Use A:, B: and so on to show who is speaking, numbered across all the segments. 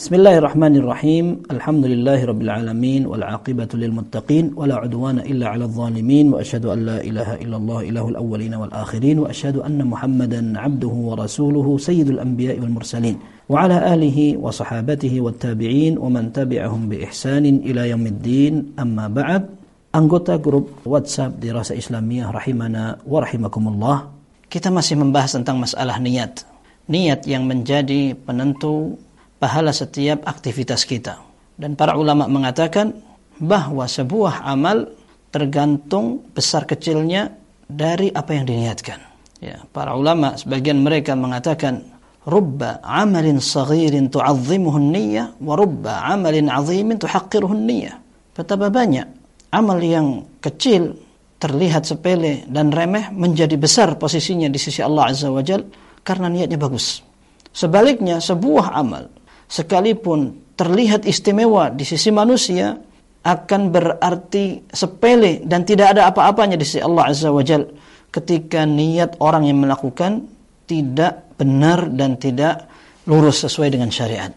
A: بسم الله الرحمن الرحيم الحمد لله رب العالمين والعاقبة للمتقين ولا عدوان إلا على الظالمين وأشهد أن لا إله إلا الله إله الأولين والآخرين وأشهد أن محمدا عبده ورسوله سيد الأنبياء والمرسلين وعلى آله وصحابته والتابعين ومن تبعهم بإحسان إلى يوم الدين أما بعد anggota grup WhatsApp di Rasa Islamiyah rahimana wa rahimakumullah. Kita masih membahas tentang masalah niat. Niat yang menjadi penentu pahala setiap aktivitas kita. Dan para ulama mengatakan bahwa sebuah amal tergantung besar kecilnya dari apa yang diniatkan. Ya, para ulama sebagian mereka mengatakan rubba amalin saghirin tu'azzimuhu niyyah wa rubba amalin 'azimin tuhaqqiruhu niyyah. Betapa banyak amal yang kecil terlihat sepele dan remeh menjadi besar posisinya di sisi Allah Azza wa Jal karena niatnya bagus. Sebaliknya sebuah amal sekalipun terlihat istimewa di sisi manusia akan berarti sepele dan tidak ada apa-apanya di sisi Allah Azza wa Jal ketika niat orang yang melakukan tidak benar dan tidak lurus sesuai dengan syariat.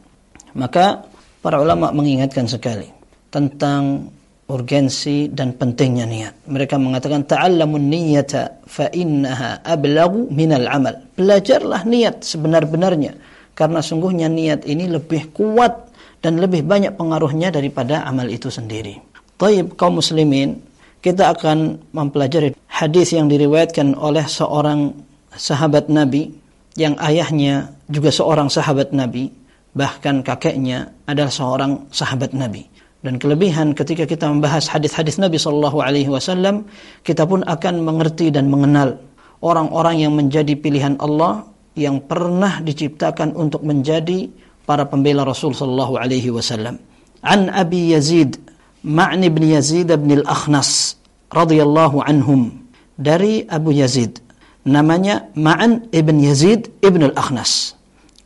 A: Maka para ulama mengingatkan sekali tentang urgensi dan pentingnya niat. Mereka mengatakan ta'allamun niyyata fa innaha ablagu minal amal. Belajarlah niat sebenar-benarnya karena sungguhnya niat ini lebih kuat dan lebih banyak pengaruhnya daripada amal itu sendiri. Taib kaum muslimin, kita akan mempelajari hadis yang diriwayatkan oleh seorang sahabat Nabi yang ayahnya juga seorang sahabat Nabi, bahkan kakeknya adalah seorang sahabat Nabi. Dan kelebihan ketika kita membahas hadis-hadis Nabi Shallallahu Alaihi Wasallam, kita pun akan mengerti dan mengenal orang-orang yang menjadi pilihan Allah yang pernah diciptakan untuk menjadi para pembela Rasul sallallahu alaihi wasallam. An Abi Yazid Ma'ni bin Yazid bin Al-Akhnas radhiyallahu anhum dari Abu Yazid namanya Ma'an ibn Yazid ibn Al-Akhnas.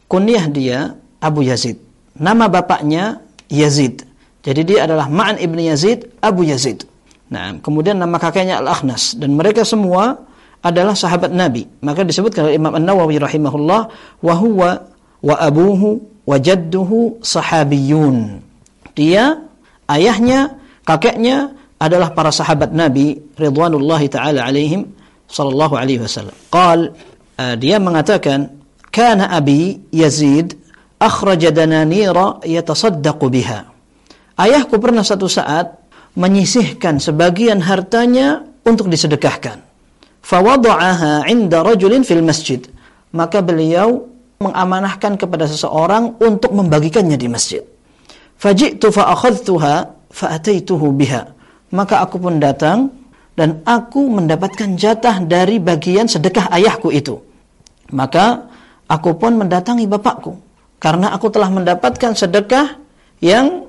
A: Kunyah dia Abu Yazid. Nama bapaknya Yazid. Jadi dia adalah Ma'an ibn Yazid Abu Yazid. Nah, kemudian nama kakeknya Al-Akhnas dan mereka semua adalah sahabat Nabi. Maka disebutkan oleh Imam An-Nawawi rahimahullah wa huwa wa abuhu wa jadduhu sahabiyun. Dia, ayahnya, kakeknya adalah para sahabat Nabi ridwanullahi taala alaihim sallallahu alaihi wasallam. Qal uh, dia mengatakan kana abi Yazid akhraja dananira yatasaddaqu biha. Ayahku pernah satu saat menyisihkan sebagian hartanya untuk disedekahkan fawada'aha 'inda rajulin fil masjid. Maka beliau mengamanahkan kepada seseorang untuk membagikannya di masjid. Faji'tu fa akhadhtuha fa ataituhu biha. Maka aku pun datang dan aku mendapatkan jatah dari bagian sedekah ayahku itu. Maka aku pun mendatangi bapakku karena aku telah mendapatkan sedekah yang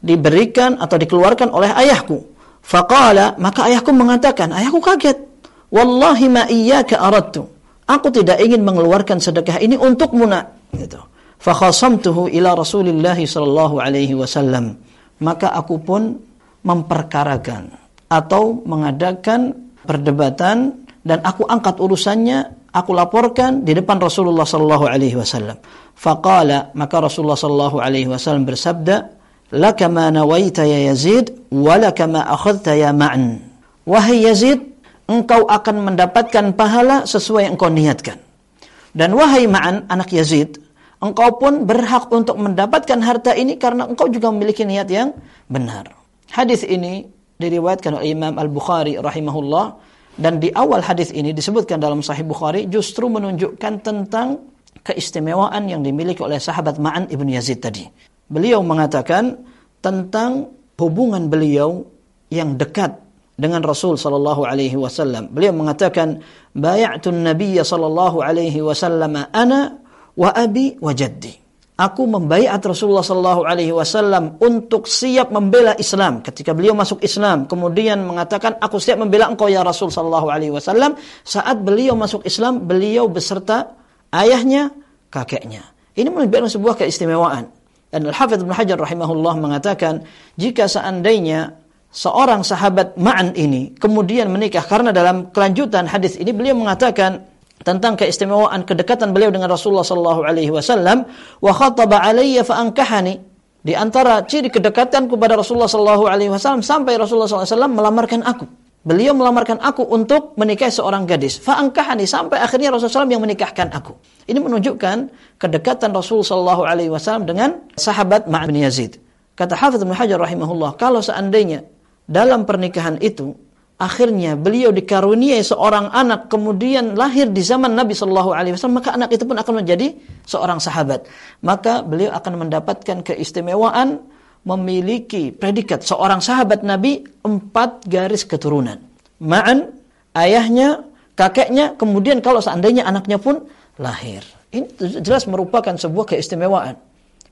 A: diberikan atau dikeluarkan oleh ayahku. Faqala, maka ayahku mengatakan, ayahku kaget. Wallahi ma iyyaka aradtu. Aku tidak ingin mengeluarkan sedekah ini untukmu nak. Gitu. Fakhasamtuhu ila Rasulillah sallallahu alaihi wasallam. Maka aku pun memperkarakan atau mengadakan perdebatan dan aku angkat urusannya, aku laporkan di depan Rasulullah sallallahu alaihi wasallam. Faqala maka Rasulullah sallallahu alaihi wasallam bersabda, "Laka ma nawaita ya Yazid wa laka ma akhadta ya Ma'an." Wahai Yazid, engkau akan mendapatkan pahala sesuai yang engkau niatkan. Dan wahai Ma'an, anak Yazid, engkau pun berhak untuk mendapatkan harta ini karena engkau juga memiliki niat yang benar. Hadis ini diriwayatkan oleh Imam Al-Bukhari rahimahullah dan di awal hadis ini disebutkan dalam Sahih Bukhari justru menunjukkan tentang keistimewaan yang dimiliki oleh sahabat Ma'an ibn Yazid tadi. Beliau mengatakan tentang hubungan beliau yang dekat dengan Rasul sallallahu alaihi wasallam. Beliau mengatakan, "Bay'atun Nabiy sallallahu alaihi wasallam ana wa abi wa jaddi." Aku membaiat Rasulullah sallallahu alaihi wasallam untuk siap membela Islam ketika beliau masuk Islam. Kemudian mengatakan, "Aku siap membela engkau ya Rasul sallallahu alaihi wasallam." Saat beliau masuk Islam, beliau beserta ayahnya, kakeknya. Ini menunjukkan sebuah keistimewaan. Dan Al-Hafidh Ibn Hajar rahimahullah mengatakan, jika seandainya seorang sahabat Ma'an ini kemudian menikah karena dalam kelanjutan hadis ini beliau mengatakan tentang keistimewaan kedekatan beliau dengan Rasulullah sallallahu alaihi wasallam wa khataba alayya fa ankahani di antara ciri kedekatan kepada Rasulullah sallallahu alaihi wasallam sampai Rasulullah sallallahu alaihi wasallam melamarkan aku Beliau melamarkan aku untuk menikahi seorang gadis. Fa'angkahani sampai akhirnya Rasulullah SAW yang menikahkan aku. Ini menunjukkan kedekatan Rasul Shallallahu Alaihi Wasallam dengan sahabat Ma'an bin Yazid. Kata Hafidh bin Hajar rahimahullah, kalau seandainya dalam pernikahan itu akhirnya beliau dikaruniai seorang anak kemudian lahir di zaman Nabi Shallallahu Alaihi Wasallam maka anak itu pun akan menjadi seorang sahabat. Maka beliau akan mendapatkan keistimewaan memiliki predikat seorang sahabat Nabi empat garis keturunan. Ma'an ayahnya kakeknya kemudian kalau seandainya anaknya pun lahir. Ini jelas merupakan sebuah keistimewaan.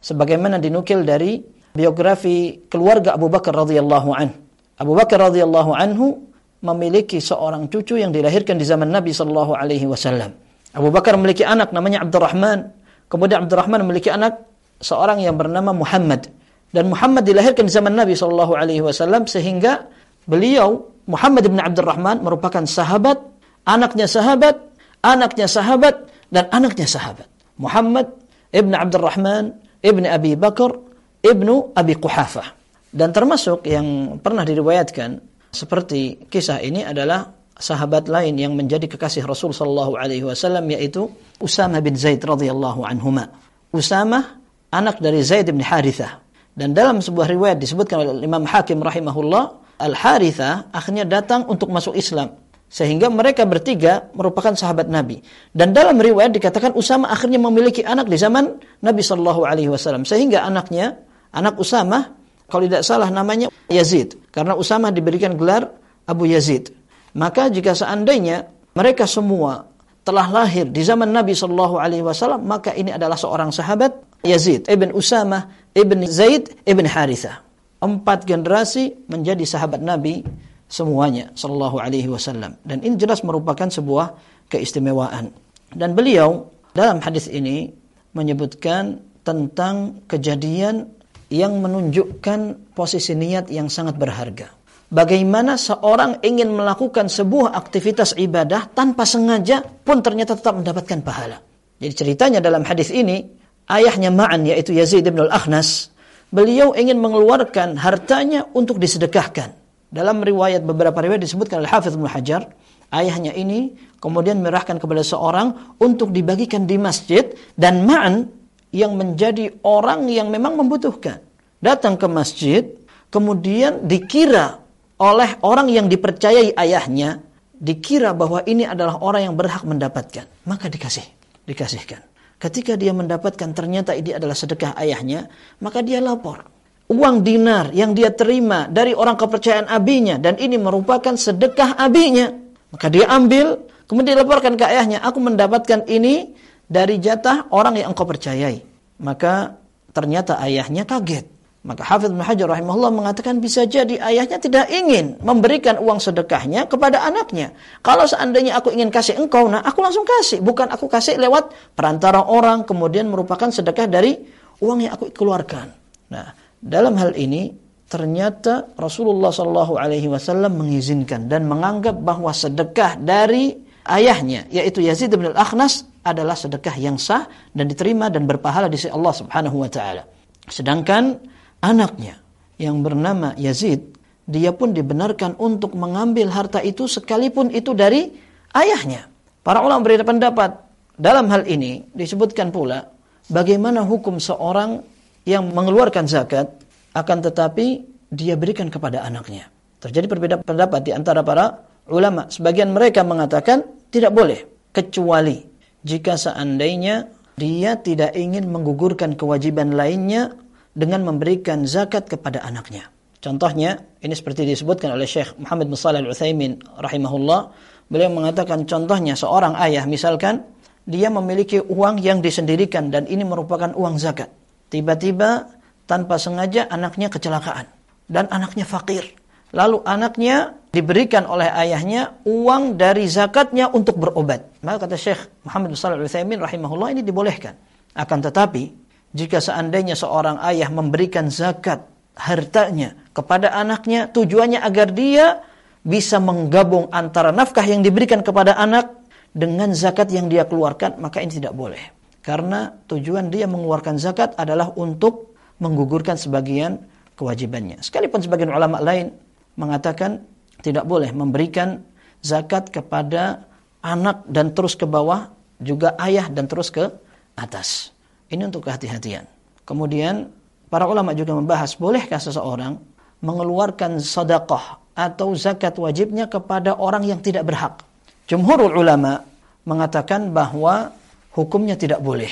A: Sebagaimana dinukil dari biografi keluarga Abu Bakar radhiyallahu an Abu Bakar radhiyallahu anhu memiliki seorang cucu yang dilahirkan di zaman Nabi Shallallahu Alaihi Wasallam. Abu Bakar memiliki anak namanya Abdurrahman. Kemudian Abdurrahman memiliki anak seorang yang bernama Muhammad. Dan Muhammad dilahirkan di zaman Nabi Shallallahu Alaihi Wasallam sehingga beliau Muhammad bin Abdurrahman merupakan sahabat, anaknya sahabat, anaknya sahabat dan anaknya sahabat. Muhammad ibn Abdurrahman ibn Abi Bakar ibnu Abi Quhafah. Dan termasuk yang pernah diriwayatkan seperti kisah ini adalah sahabat lain yang menjadi kekasih Rasul sallallahu alaihi wasallam yaitu Usama bin Zaid radhiyallahu anhuma. Usama anak dari Zaid bin Harithah. Dan dalam sebuah riwayat disebutkan oleh Imam Hakim rahimahullah, Al-Harithah akhirnya datang untuk masuk Islam. Sehingga mereka bertiga merupakan sahabat Nabi. Dan dalam riwayat dikatakan Usama akhirnya memiliki anak di zaman Nabi Shallallahu Alaihi Wasallam. Sehingga anaknya, anak Usama kalau tidak salah namanya Yazid. Karena Usama diberikan gelar Abu Yazid. Maka jika seandainya mereka semua telah lahir di zaman Nabi Shallallahu Alaihi Wasallam, maka ini adalah seorang sahabat Yazid ibn Usama ibn Zaid ibn Harithah. Empat generasi menjadi sahabat Nabi semuanya Shallallahu Alaihi Wasallam. Dan ini jelas merupakan sebuah keistimewaan. Dan beliau dalam hadis ini menyebutkan tentang kejadian yang menunjukkan posisi niat yang sangat berharga. Bagaimana seorang ingin melakukan sebuah aktivitas ibadah tanpa sengaja pun ternyata tetap mendapatkan pahala. Jadi ceritanya dalam hadis ini, ayahnya Ma'an yaitu Yazid bin Al-Akhnas, beliau ingin mengeluarkan hartanya untuk disedekahkan. Dalam riwayat beberapa riwayat disebutkan oleh Hafidh bin Hajar, ayahnya ini kemudian menyerahkan kepada seorang untuk dibagikan di masjid dan Ma'an yang menjadi orang yang memang membutuhkan. Datang ke masjid, kemudian dikira oleh orang yang dipercayai ayahnya, dikira bahwa ini adalah orang yang berhak mendapatkan. Maka dikasih, dikasihkan. Ketika dia mendapatkan ternyata ini adalah sedekah ayahnya, maka dia lapor. Uang dinar yang dia terima dari orang kepercayaan abinya dan ini merupakan sedekah abinya. Maka dia ambil, kemudian dilaporkan ke ayahnya, aku mendapatkan ini dari jatah orang yang engkau percayai. Maka ternyata ayahnya kaget. Maka Hafidh bin Hajar rahimahullah mengatakan bisa jadi ayahnya tidak ingin memberikan uang sedekahnya kepada anaknya. Kalau seandainya aku ingin kasih engkau, nah aku langsung kasih. Bukan aku kasih lewat perantara orang, kemudian merupakan sedekah dari uang yang aku keluarkan. Nah, dalam hal ini ternyata Rasulullah Shallallahu Alaihi Wasallam mengizinkan dan menganggap bahwa sedekah dari ayahnya yaitu Yazid bin al-Akhnas adalah sedekah yang sah dan diterima dan berpahala di sisi Allah Subhanahu wa taala. Sedangkan anaknya yang bernama Yazid dia pun dibenarkan untuk mengambil harta itu sekalipun itu dari ayahnya. Para ulama berbeda pendapat dalam hal ini disebutkan pula bagaimana hukum seorang yang mengeluarkan zakat akan tetapi dia berikan kepada anaknya. Terjadi perbedaan pendapat di antara para ulama. Sebagian mereka mengatakan tidak boleh kecuali jika seandainya dia tidak ingin menggugurkan kewajiban lainnya dengan memberikan zakat kepada anaknya. Contohnya, ini seperti disebutkan oleh Syekh Muhammad bin Shalih Al-Utsaimin rahimahullah, beliau mengatakan contohnya seorang ayah misalkan dia memiliki uang yang disendirikan dan ini merupakan uang zakat. Tiba-tiba tanpa sengaja anaknya kecelakaan dan anaknya fakir. Lalu anaknya diberikan oleh ayahnya uang dari zakatnya untuk berobat. Maka kata Syekh Muhammad bin Shalih Al-Utsaimin rahimahullah ini dibolehkan. Akan tetapi jika seandainya seorang ayah memberikan zakat hartanya kepada anaknya tujuannya agar dia bisa menggabung antara nafkah yang diberikan kepada anak dengan zakat yang dia keluarkan, maka ini tidak boleh. Karena tujuan dia mengeluarkan zakat adalah untuk menggugurkan sebagian kewajibannya. Sekalipun sebagian ulama lain mengatakan tidak boleh memberikan zakat kepada anak dan terus ke bawah, juga ayah dan terus ke atas. Ini untuk kehati-hatian. Kemudian para ulama juga membahas bolehkah seseorang mengeluarkan sedekah atau zakat wajibnya kepada orang yang tidak berhak. Jumhurul ulama mengatakan bahwa hukumnya tidak boleh.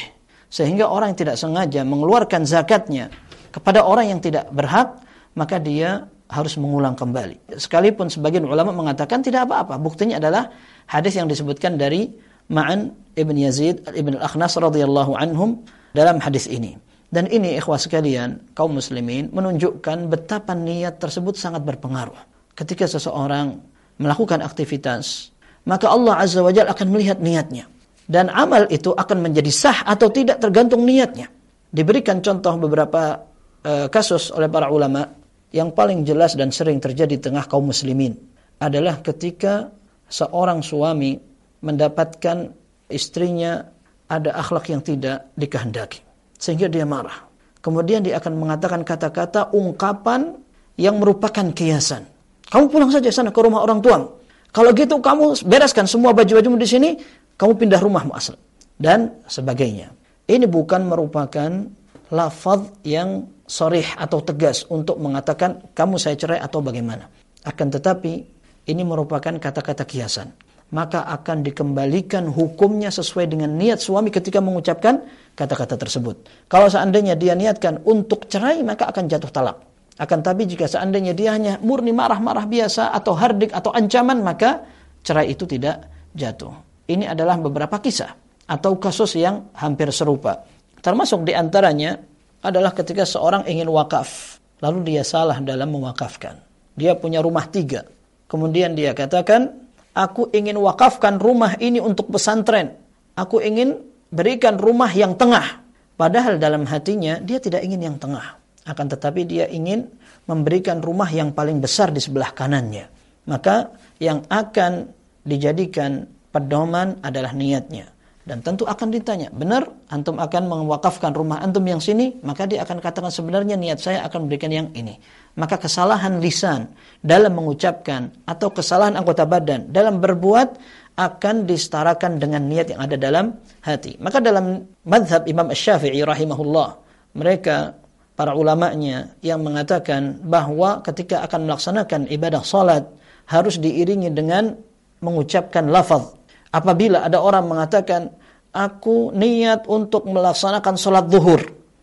A: Sehingga orang yang tidak sengaja mengeluarkan zakatnya kepada orang yang tidak berhak, maka dia harus mengulang kembali. Sekalipun sebagian ulama mengatakan tidak apa-apa. Buktinya adalah hadis yang disebutkan dari Ma'an Ibn Yazid Ibn Al-Akhnas radhiyallahu anhum dalam hadis ini. Dan ini ikhwah sekalian, kaum muslimin menunjukkan betapa niat tersebut sangat berpengaruh. Ketika seseorang melakukan aktivitas, maka Allah Azza wa Jalla akan melihat niatnya. Dan amal itu akan menjadi sah atau tidak tergantung niatnya. Diberikan contoh beberapa uh, kasus oleh para ulama yang paling jelas dan sering terjadi di tengah kaum muslimin adalah ketika seorang suami mendapatkan istrinya ada akhlak yang tidak dikehendaki sehingga dia marah. Kemudian dia akan mengatakan kata-kata ungkapan yang merupakan kiasan. Kamu pulang saja sana ke rumah orang tuamu. Kalau gitu kamu bereskan semua baju-bajumu di sini, kamu pindah rumahmu asal dan sebagainya. Ini bukan merupakan lafaz yang sorih atau tegas untuk mengatakan kamu saya cerai atau bagaimana. Akan tetapi ini merupakan kata-kata kiasan maka akan dikembalikan hukumnya sesuai dengan niat suami ketika mengucapkan kata-kata tersebut. Kalau seandainya dia niatkan untuk cerai, maka akan jatuh talak. Akan tapi jika seandainya dia hanya murni marah-marah biasa atau hardik atau ancaman, maka cerai itu tidak jatuh. Ini adalah beberapa kisah atau kasus yang hampir serupa. Termasuk di antaranya adalah ketika seorang ingin wakaf, lalu dia salah dalam mewakafkan. Dia punya rumah tiga. Kemudian dia katakan, Aku ingin wakafkan rumah ini untuk pesantren. Aku ingin berikan rumah yang tengah. Padahal dalam hatinya dia tidak ingin yang tengah. Akan tetapi dia ingin memberikan rumah yang paling besar di sebelah kanannya. Maka yang akan dijadikan pedoman adalah niatnya. Dan tentu akan ditanya, benar antum akan mewakafkan rumah antum yang sini? Maka dia akan katakan sebenarnya niat saya akan memberikan yang ini maka kesalahan lisan dalam mengucapkan atau kesalahan anggota badan dalam berbuat akan disetarakan dengan niat yang ada dalam hati. Maka dalam madhab Imam Ash-Syafi'i rahimahullah, mereka para ulamanya yang mengatakan bahwa ketika akan melaksanakan ibadah salat harus diiringi dengan mengucapkan lafaz. Apabila ada orang mengatakan aku niat untuk melaksanakan salat zuhur,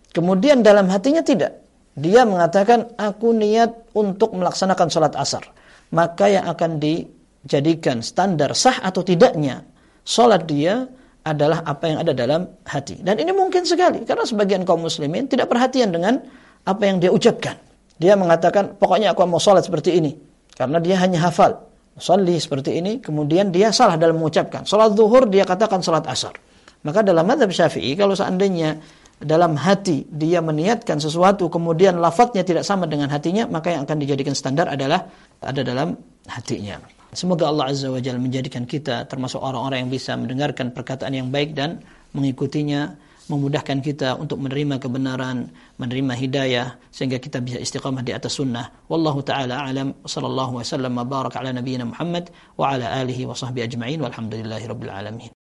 A: kemudian dalam hatinya tidak, dia mengatakan aku niat untuk melaksanakan sholat asar. Maka yang akan dijadikan standar sah atau tidaknya sholat dia adalah apa yang ada dalam hati. Dan ini mungkin sekali karena sebagian kaum muslimin tidak perhatian dengan apa yang dia ucapkan. Dia mengatakan pokoknya aku mau sholat seperti ini. Karena dia hanya hafal. Salli seperti ini, kemudian dia salah dalam mengucapkan. Sholat zuhur dia katakan sholat asar. Maka dalam madhab syafi'i, kalau seandainya dalam hati dia meniatkan sesuatu kemudian lafadznya tidak sama dengan hatinya maka yang akan dijadikan standar adalah ada dalam hatinya. Semoga Allah Azza wa Jalla menjadikan kita termasuk orang-orang yang bisa mendengarkan perkataan yang baik dan mengikutinya, memudahkan kita untuk menerima kebenaran, menerima hidayah sehingga kita bisa istiqamah di atas sunnah. Wallahu taala alam sallallahu wasallam baraka ala nabiyyina Muhammad wa ala alihi wa sahbihi ajma'in walhamdulillahi rabbil alamin.